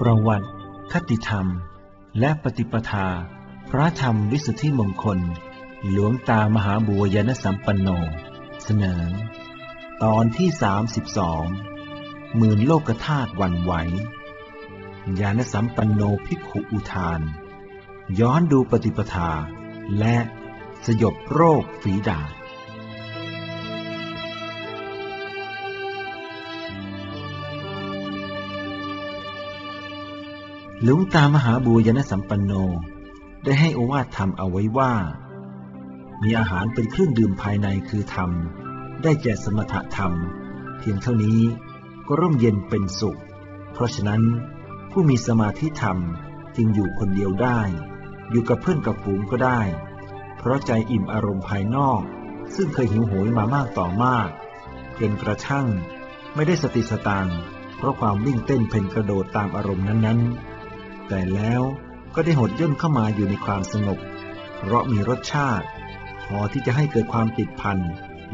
ประวัติ คติธรรม และปฏิปทา พระธรรมวิสุทธิมงคล หลวงตามหาบัวยานสัมปันโน เสนอ ตอนที่สามสิบสองหมื่นโลกธาตุวันไหว ยานสัมปันโนภิกขุอุทาน ย้อนดูปฏิปทา และสยบโรคฝีดาษ หลวงตามหาบูยนสัมปันโน ได้ให้โอวาทธรรมเอาไว้ว่า มีอาหารเป็นเครื่องดื่มภายในคือธรรม ได้แก่สมถะธรรม เพียงเท่านี้ก็ร่มเย็นเป็นสุข เพราะฉะนั้นผู้มีสมาธิธรรมจึงอยู่คนเดียวได้ อยู่กับเพื่อนกับฝูงก็ได้ เพราะใจอิ่มอารมณ์ภายนอก ซึ่งเคยหิวโหยมามากต่อมากจนกระทั่ง ไม่ได้สติสตางเพราะความวิ่งเต้นเพ่นกระโดดตามอารมณ์นั้นๆ แต่แล้วก็ได้หดย่นเข้ามาอยู่ในความสงบ เพราะมีรสชาติ พอที่จะให้เกิดความติดพัน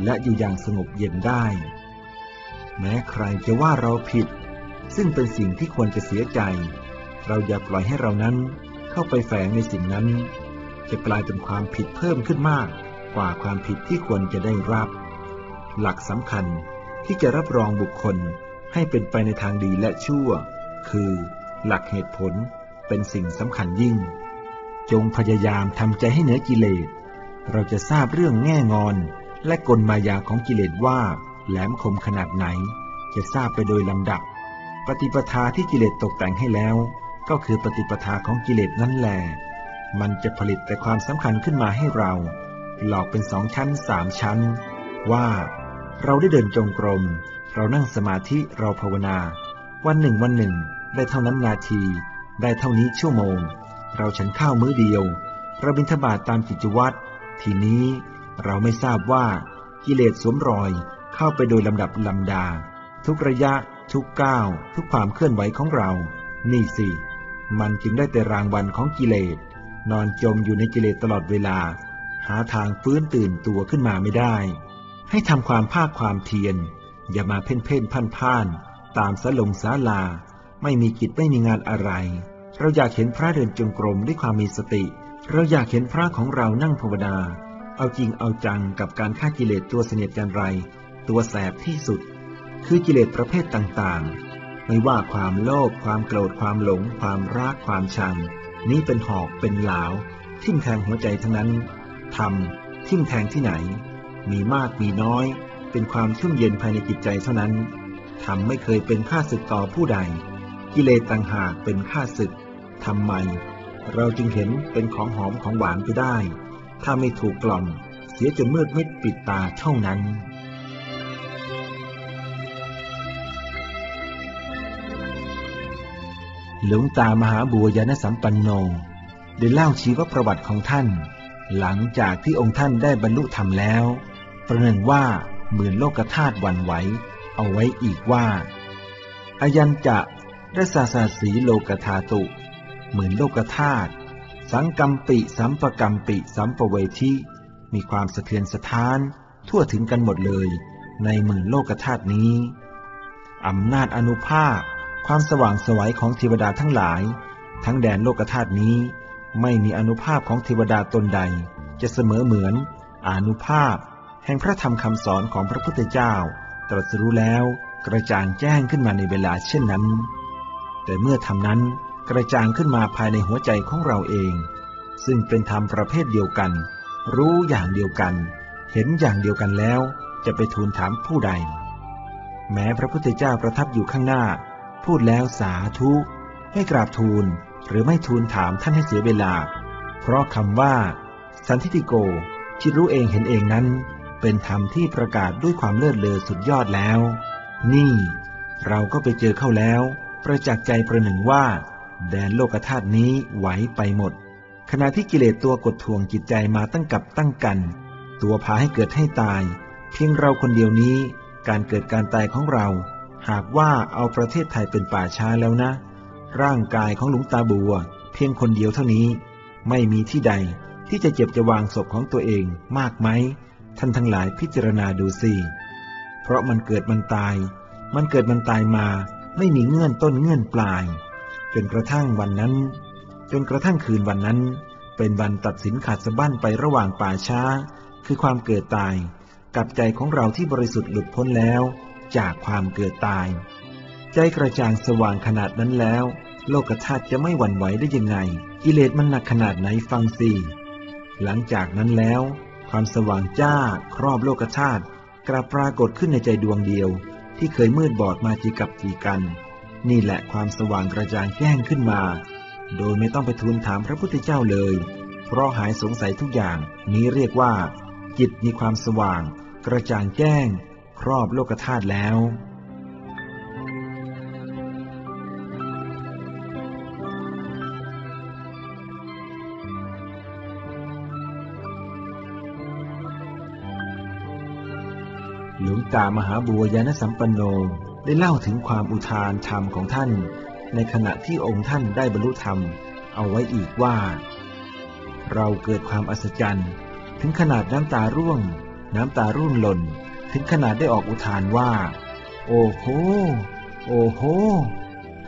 และอยู่อย่างสงบเย็นได้ แม้ใครจะว่าเราผิด ซึ่งเป็นสิ่งที่ควรจะเสียใจ เราอย่าปล่อยให้เรานั้นเข้าไปแฝงในสิ่งนั้น จะกลายเป็นความผิดเพิ่มขึ้นมากกว่าความผิดที่ควรจะได้รับ หลักสำคัญที่จะรับรองบุคคลให้เป็นไปในทางดีและชั่ว คือ หลักเหตุผล เป็นสิ่งสำคัญยิ่ง จงพยายามทำใจให้เหนือกิเลส เราจะทราบเรื่องแง่งอน และกลมายาของกิเลสว่า แหลมคมขนาดไหน จะทราบไปโดยลำดับ ปฏิปทาที่กิเลสตกแต่งให้แล้ว ก็คือปฏิปทาของกิเลสนั่นแหละมันจะผลิตแต่ความสำคัญขึ้นมาให้เรา หลอกเป็นสองชั้นสามชั้น ว่าเราได้เดินจงกรม เรานั่งสมาธิเราภาวนา วันหนึ่งวันหนึ่ง ได้เท่านั้นนาที ได้เท่านี้ชั่วโมง เราฉันข้าวมื้อเดียว เราบิณฑบาตตามกิจวัตร ทีนี้เราไม่ทราบว่ากิเลสสวมรอยเข้าไปโดยลำดับลำดา ทุกระยะ ทุกก้าว ทุกความเคลื่อนไหวของเรา นี่สิ มันจึงได้แต่รางวัลของกิเลส นอนจมอยู่ในกิเลสตลอดเวลา หาทางฟื้นตื่นตัวขึ้นมาไม่ได้ ให้ทำความภาคความเพียร อย่ามาเพ่นเพ่นพ่านพ่าน ตามสลงสาลา ไม่มีกิจไม่มีงานอะไร เราอยากเห็นพระเดินจงกรมด้วยความมีสติ เราอยากเห็นพระของเรานั่งภาวนา เอาจริงเอาจังกับการฆ่ากิเลสตัวเสนียดจันไร ตัวแสบที่สุด คือกิเลสประเภทต่างๆ ไม่ว่าความโลภความโกรธความหลง ความรักความชัง นี้เป็นหอกเป็นหลาว ทิ่มแทงหัวใจทั้งนั้นทำทิ่มแทงที่ไหน มีมากมีน้อย เป็นความชุ่มเย็นภายในจิตใจเท่านั้นทำไม่เคยเป็นค่าศึกต่อผู้ใด กิเลสต่างหากเป็นข้าศึกทำไม เราจึงเห็นเป็นของหอมของหวานไปได้ ถ้าไม่ถูกกล่อม เสียจนมืดมิดปิดตาเท่านั้นหลวงตามหาบัวยานสัมปันโนได้เล่าชีวประวัติของท่าน หลังจากที่องค์ท่านได้บรรลุธรรมแล้ว ประหนึ่งว่าเหมื่นโลกธาตุวันไหว เอาไว้อีกว่าอายันจะ และศาสสีโลกธาตุ เหมือนโลกธาตุสังกัมปิ สัมปกัมปิ สัมปเวทีมีความสะเทือนสะท้าน ทั่วถึงกันหมดเลย ในหมื่นโลกธาตุนี้อำนาจอนุภาพ ความสว่างสวัยของเทวดาทั้งหลาย ทั้งแดนโลกธาตุนี้ ไม่มีอนุภาพของเทวดาตนใด จะเสมอเหมือนอนุภาพ แห่งพระธรรมคำสอนของพระพุทธเจ้า ตรัสรู้แล้วกระจ่างแจ้งขึ้นมาในเวลาเช่นนั้น แต่เมื่อทำนั้นกระจ่างขึ้นมาภายในหัวใจของเราเอง ซึ่งเป็นธรรมประเภทเดียวกัน รู้อย่างเดียวกัน เห็นอย่างเดียวกันแล้ว จะไปทูลถามผู้ใด แม้พระพุทธเจ้าประทับอยู่ข้างหน้า พูดแล้วสาธุให้กราบทูลหรือไม่ทูลถามท่านให้เสียเวลา เพราะคำว่า สันทิติโกคิดรู้เองเห็นเองนั้น เป็นธรรมที่ประกาศด้วยความเลิศเลอสุดยอดแล้ว นี่ เราก็ไปเจอเข้าแล้ว ประจักษ์ใจประหนึ่งว่า แดนโลกธาตุนี้ไหวไปหมด ขณะที่กิเลสตัวกดทวงจิตใจมาตั้งกับตั้งกัน ตัวพาให้เกิดให้ตาย เพียงเราคนเดียวนี้ การเกิดการตายของเรา หากว่าเอาประเทศไทยเป็นป่าช้าแล้วนะ ร่างกายของหลวงตาบัว เพียงคนเดียวเท่านี้ ไม่มีที่ใดที่จะเจ็บจะวางศพของตัวเองมากไหมท่านทั้งหลายพิจารณาดูสิเพราะมันเกิดมันตาย มันเกิดมันตายมา ไม่มีเงื่อนต้นเงื่อนปลาย จนกระทั่งวันนั้น จนกระทั่งคืนวันนั้น เป็นวันตัดสินขาดสะบั้นไประหว่างป่าช้า คือความเกิดตาย กับใจของเราที่บริสุทธิ์หลุดพ้นแล้ว จากความเกิดตาย ใจกระจ่างสว่างขนาดนั้นแล้ว โลกธาตุจะไม่หวั่นไหวได้ยังไง กิเลสมันหนักขนาดไหนฟังสิหลังจากนั้นแล้ว ความสว่างจ้าครอบโลกธาตุกลับปรากฏขึ้นในใจดวงเดียว ที่เคยมืดบอดมาจีกับจีกัน นี่แหละความสว่างกระจ่างแจ้งขึ้นมา โดยไม่ต้องไปทูลถามพระพุทธเจ้าเลย เพราะหายสงสัยทุกอย่างนี้เรียกว่า จิตมีความสว่าง กระจ่างแจ้ง ครอบโลกธาตุแล้ว หลวงตามหาบัวยานสัมปันโนได้เล่าถึงความอุทานธรรมของท่าน ในขณะที่องค์ท่านได้บรรลุธรรม เอาไว้อีกว่า เราเกิดความอัศจรรย์ ถึงขนาดน้ำตาร่วง น้ำตารุ่นหล่น ถึงขนาดได้ออกอุทานว่า โอ้โห โอ้โห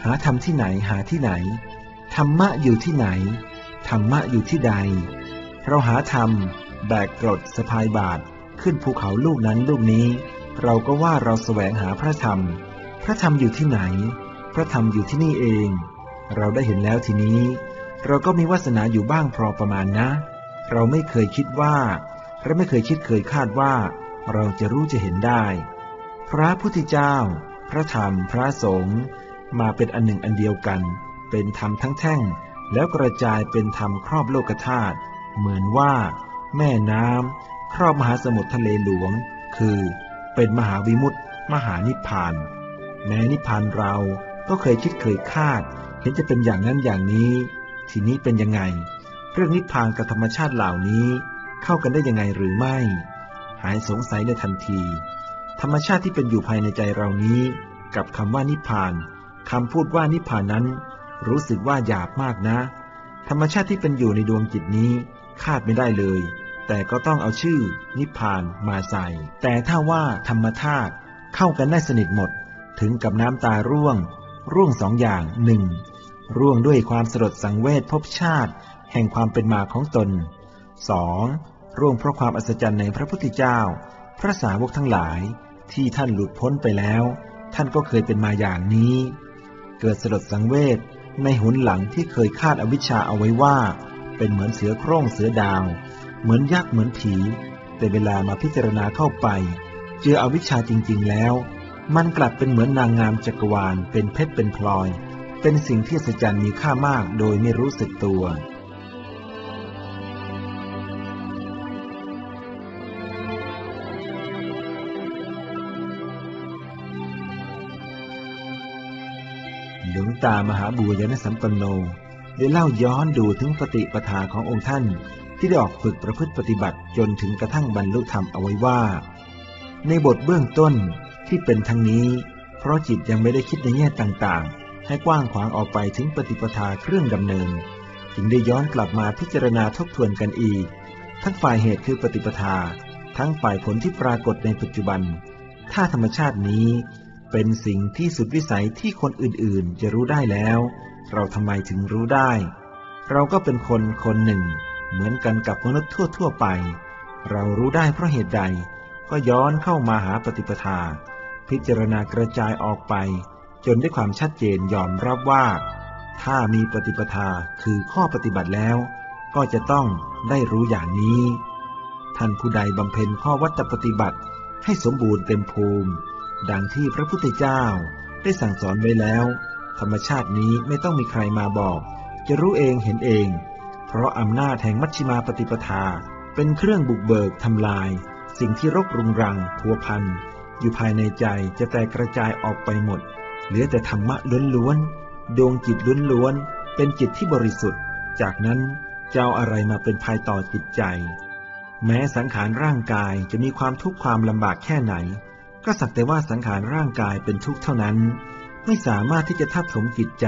หาธรรมที่ไหนหาที่ไหน ธรรมะอยู่ที่ไหน ธรรมะอยู่ที่ใด เราหาธรรม แบกกรดสะพายบาท ขึ้นภูเขาลูกนั้นลูกนี้ เราก็ว่าเราแสวงหาพระธรรม พระธรรมอยู่ที่ไหน พระธรรมอยู่ที่นี่เอง เราได้เห็นแล้วทีนี้ เราก็มีวาสนาอยู่บ้างพอประมาณนะ เราไม่เคยคิดว่าและไม่เคยคิดเคยคาดว่า เราจะรู้จะเห็นได้ พระพุทธเจ้า พระธรรมพระสงฆ์มาเป็นอันหนึ่งอันเดียวกัน เป็นธรรมทั้งแท่ง แล้วกระจายเป็นธรรมครอบโลกธาตุเหมือนว่า แม่น้ำ ครอบมหาสมุทรทะเลหลวง คือเป็นมหาวิมุตติ มหานิพพาน แม้นิพพานเราก็เคยคิดเคยคาด เห็นจะเป็นอย่างนั้นอย่างนี้ ทีนี้เป็นยังไง เรื่องนิพพานกับธรรมชาติเหล่านี้เข้ากันได้ยังไงหรือไม่ หายสงสัยในทันที ธรรมชาติที่เป็นอยู่ภายในใจเรานี้ กับคำว่านิพพานคำพูดว่านิพพานนั้น รู้สึกว่าหยาบมากนะ ธรรมชาติที่เป็นอยู่ในดวงจิตนี้คาดไม่ได้เลย แต่ก็ต้องเอาชื่อ นิพพานมาใส่ แต่ถ้าว่าธรรมธาตุเข้ากันได้สนิทหมด ถึงกับน้ำตาร่วง ร่วงสองอย่างหนึ่งร่วงด้วยความสลดสังเวชพบชาติ แห่งความเป็นมาของตนสองร่วงเพราะความอัศจรรย์ในพระพุทธเจ้า พระสาวกทั้งหลาย ที่ท่านหลุดพ้นไปแล้ว ท่านก็เคยเป็นมาอย่างนี้ เกิดสลดสังเวชในหุนหลังที่เคยคาดอวิชชาเอาไว้ว่า เป็นเหมือนเสือโคร่งเสือดาว เหมือนยักษ์เหมือนผี แต่เวลามาพิจารณาเข้าไป เจออวิชชาจริง ๆ แล้ว มันกลับเป็นเหมือนนางงามจักรวาล เป็นเพชรเป็นพลอย เป็นสิ่งที่สัจจันมีค่ามากโดยไม่รู้สึกตัวหลวงตามหาบุญยนสัมปันโนได้เล่าย้อนดูถึงปฏิปทาขององค์ท่าน ที่ได้ออกฝึกประพฤติปฏิบัติจนถึงกระทั่งบรรลุธรรมเอาไว้ว่า ในบทเบื้องต้นที่เป็นทั้งนี้ เพราะจิตยังไม่ได้คิดในแง่ต่างๆ ให้กว้างขวางออกไปถึงปฏิปทาเครื่องดำเนิน จึงได้ย้อนกลับมาพิจารณาทบทวนกันอีก ทั้งฝ่ายเหตุคือปฏิปทา ทั้งฝ่ายผลที่ปรากฏในปัจจุบัน ถ้าธรรมชาตินี้เป็นสิ่งที่สุดวิสัยที่คนอื่นๆ จะรู้ได้แล้ว เราทำไมถึงรู้ได้ เราก็เป็นคนคนหนึ่ง เหมือนกันกับมนุษย์ทั่ว ๆ ไป เรารู้ได้เพราะเหตุใด ก็ย้อนเข้ามาหาปฏิปทา พิจารณากระจายออกไป จนได้ความชัดเจนยอมรับว่า ถ้ามีปฏิปทาคือข้อปฏิบัติแล้ว ก็จะต้องได้รู้อย่างนี้ ท่านผู้ใดบำเพ็ญข้อวัตปฏิบัติให้สมบูรณ์เต็มภูมิ ดังที่พระพุทธเจ้าได้สั่งสอนไว้แล้ว ธรรมชาตินี้ไม่ต้องมีใครมาบอก จะรู้เองเห็นเอง เพราะอำนาจแห่งมัชฌิมาปฏิปทา เป็นเครื่องบุกเบิกทำลาย สิ่งที่รกรุงรังพัวพันอยู่ภายในใจจะแตกกระจายออกไปหมด เหลือแต่ธรรมะล้วนๆดวงจิตล้วนๆเป็นจิตที่บริสุทธิ์ จากนั้นจะเอาอะไรมาเป็นภายต่อจิตใจ แม้สังขารร่างกายจะมีความทุกข์ความลำบากแค่ไหน ก็สักแต่ว่าสังขารร่างกายเป็นทุกข์เท่านั้น ไม่สามารถที่จะทับถมจิตใจ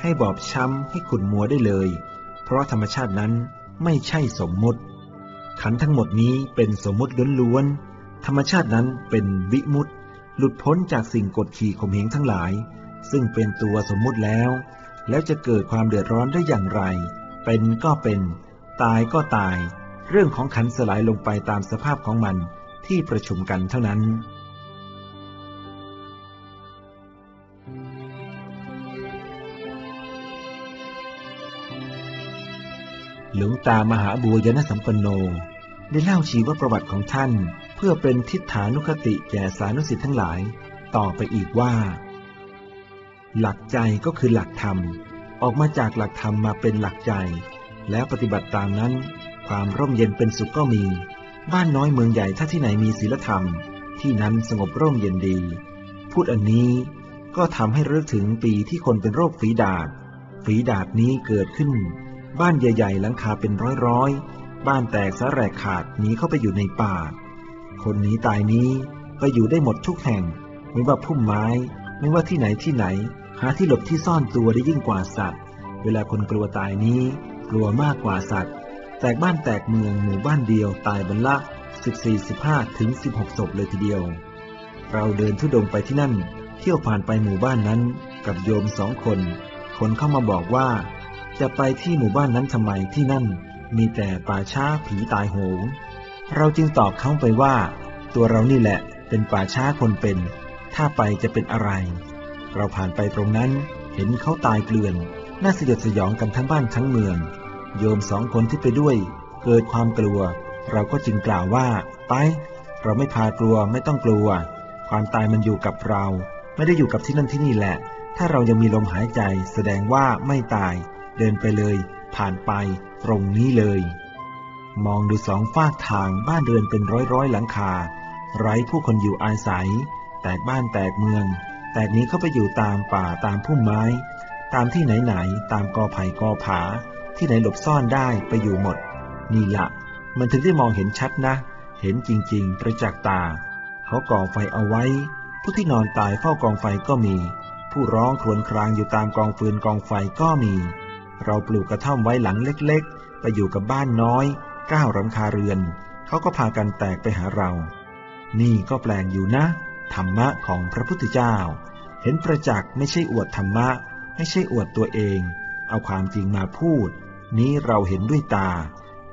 ให้บอบช้ำให้ขุ่นมัวได้เลย เพราะธรรมชาตินั้นไม่ใช่สมมุติ ขันทั้งหมดนี้เป็นสมมุติล้วนๆธรรมชาตินั้นเป็นวิมุตติ หลุดพ้นจากสิ่งกดขี่ข่มเหงทั้งหลาย ซึ่งเป็นตัวสมมุติแล้ว แล้วจะเกิดความเดือดร้อนได้อย่างไร เป็นก็เป็น ตายก็ตาย เรื่องของขันสลายลงไปตามสภาพของมันที่ประชุมกันเท่านั้น หลวงตามหาบัวยนสัมปันโน ได้เล่าชีวประวัติของท่าน เพื่อเป็นทิฏฐานุคติแก่สานุสิทธิ์ทั้งหลาย ต่อไปอีกว่า หลักใจก็คือหลักธรรม ออกมาจากหลักธรรมมาเป็นหลักใจ แล้วปฏิบัติตามนั้น ความร่มเย็นเป็นสุขก็มี บ้านน้อยเมืองใหญ่ถ้าที่ไหนมีศีลธรรม ที่นั้นสงบร่มเย็นดี พูดอันนี้ก็ทำให้เลิกถึงปีที่คนเป็นโรคฝีดาษฝีดาษนี้เกิดขึ้น บ้านใหญ่ ๆ หลังคาเป็นร้อยๆ บ้านแตกสะแรกขาดหนีเข้าไปอยู่ในป่า คนหนีตายนี้ไปอยู่ได้หมดทุกแห่ง ไม่ว่าพุ่มไม้ ไม่ว่าที่ไหนที่ไหน หาที่หลบที่ซ่อนตัวได้ยิ่งกว่าสัตว์ เวลาคนกลัวตายนี้ กลัวมากกว่าสัตว์ แตกบ้านแตกเมืองหมู่บ้านเดียวตายบรรละ 14 15 ถึง 16 ศพเลยทีเดียว เราเดินทุดงไปที่นั่น เที่ยวผ่านไปหมู่บ้านนั้นกับโยมสองคน คนเข้ามาบอกว่า จะไปที่หมู่บ้านนั้นทำไมที่นั่น มีแต่ป่าช้าผีตายโหง เราจึงตอบเขาไปว่า ตัวเรานี่แหละเป็นป่าช้าคนเป็น ถ้าไปจะเป็นอะไร เราผ่านไปตรงนั้น เห็นเขาตายเกลื่อน น่าสยดสยองกันทั้งบ้านทั้งเมือง โยมสองคนที่ไปด้วย เกิดความกลัว เราก็จึงกล่าวว่า ไป เราไม่พากลัวไม่ต้องกลัว ความตายมันอยู่กับเรา ไม่ได้อยู่กับที่นั่นที่นี่แหละ ถ้าเรายังมีลมหายใจแสดงว่าไม่ตาย เดินไปเลย ผ่านไป ตรงนี้เลย มองดูสองฝากทางบ้านเรือนเป็นร้อยร้อยหลังคา ไร้ผู้คนอยู่อาศัย แตกบ้านแตกเมือง แตกนี้เข้าไปอยู่ตามป่าตามพุ่มไม้ ตามที่ไหนไหนตามกอไผ่กอผา ที่ไหนหลบซ่อนได้ไปอยู่หมด นี่ละมันถึงได้มองเห็นชัดนะ เห็นจริง ๆ ประจักษ์ตา เขาก่อไฟเอาไว้ ผู้ที่นอนตายเฝ้ากองไฟก็มี ผู้ร้องครวญครางอยู่ตามกองฟืนกองไฟก็มี เราปลูกกระท่อมไว้หลังเล็กๆ ไปอยู่กับบ้านน้อยก้าวรำคาเรือน เขาก็พากันแตกไปหาเรา นี่ก็แปลงอยู่นะ ธรรมะของพระพุทธเจ้า เห็นประจักษ์ไม่ใช่อวดธรรมะ ไม่ใช่อวดตัวเอง เอาความจริงมาพูด นี้เราเห็นด้วยตา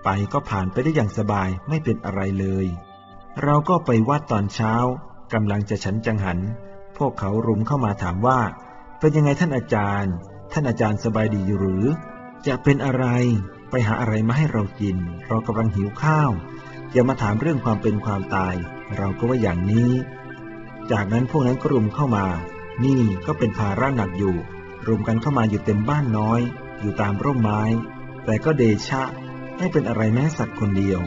ไปก็ผ่านไปได้อย่างสบายไม่เป็นอะไรเลย เราก็ไปวัดตอนเช้ากำลังจะฉันจังหัน พวกเขารุมเข้ามาถามว่า เป็นยังไงท่านอาจารย์ ท่านอาจารย์สบายดีอยู่หรือ จะเป็นอะไร ไปหาอะไรมาให้เรากิน เรากำลังหิวข้าวอย่ามาถามเรื่องความเป็นความตาย เราก็ว่าอย่างนี้ จากนั้นพวกนั้นก็รุมเข้ามา นี่ก็เป็นภาระหนักอยู่ รุมกันเข้ามาอยู่เต็มบ้านน้อย อยู่ตามร่มไม้ แต่ก็เดชะ ไม่เป็นอะไรแม้สักคนเดียว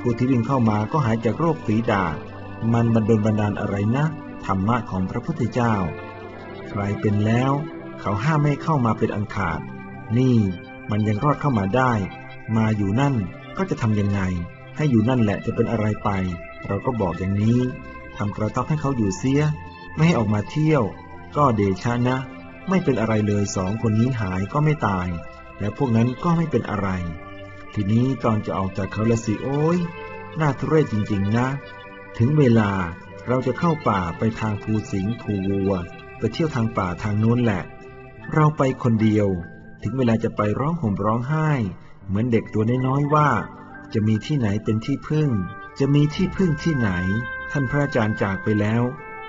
ผู้ที่วิ่งเข้ามาก็หายจากโรคฝีดาษมันบันดลบันดาลอะไรนะ ธรรมะของพระพุทธเจ้า ใครเป็นแล้ว เขาห้ามไม่เข้ามาเป็นอันขาด นี่มันยังรอดเข้ามาได้ มาอยู่นั่นก็จะทำยังไง ให้อยู่นั่นแหละจะเป็นอะไรไป เราก็บอกอย่างนี้ทำกระต๊อบให้เขาอยู่เสีย ไม่ให้ออกมาเที่ยว ก็เดชะนะ ไม่เป็นอะไรเลยสองคนนี้หายก็ไม่ตาย และพวกนั้นก็ไม่เป็นอะไร ทีนี้ตอนจะออกจากเขาละสิโอ้ยน่าทุเรศจริงๆนะ ถึงเวลาเราจะเข้าป่าไปทางภูสิงห์ภูวัว ไปเที่ยวทางป่าทางโน้นแหละ เราไปคนเดียว ถึงเวลาจะไปร้องห่มร้องไห้ เหมือนเด็กตัวน้อยๆว่า จะมีที่ไหนเป็นที่พึ่ง จะมีที่พึ่งที่ไหน ท่านพระอาจารย์จากไปแล้ว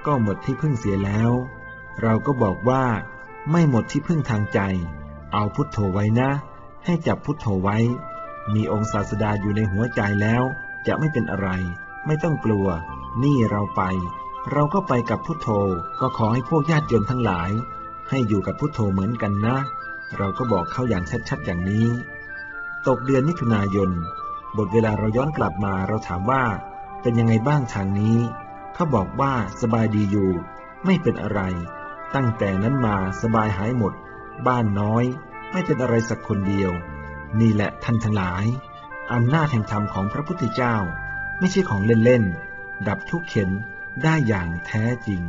ก็หมดที่พึ่งเสียแล้ว เราก็บอกว่า ไม่หมดที่พึ่งทางใจ เอาพุทโธไว้นะ ให้จับพุทโธไว้ มีองค์ศาสดาอยู่ในหัวใจแล้ว จะไม่เป็นอะไร ไม่ต้องกลัว นี่เราไป เราก็ไปกับพุทโธ ก็ขอให้พวกญาติโยมทั้งหลาย ให้อยู่กับพุทโธเหมือนกันนะ เราก็บอกเขาอย่างชัดๆอย่างนี้ ตกเดือนมิถุนายน บทเวลาเราย้อนกลับมาเราถามว่า เป็นยังไงบ้างทางนี้ เขาบอกว่าสบายดีอยู่ ไม่เป็นอะไร ตั้งแต่นั้นมาสบายหายหมด บ้านน้อย ไม่เป็นอะไรสักคนเดียว นี่แหละท่านทั้งหลายอำนาจแห่งธรรมของพระพุทธเจ้า ไม่ใช่ของเล่นๆดับทุกข์เข็นได้อย่างแท้จริง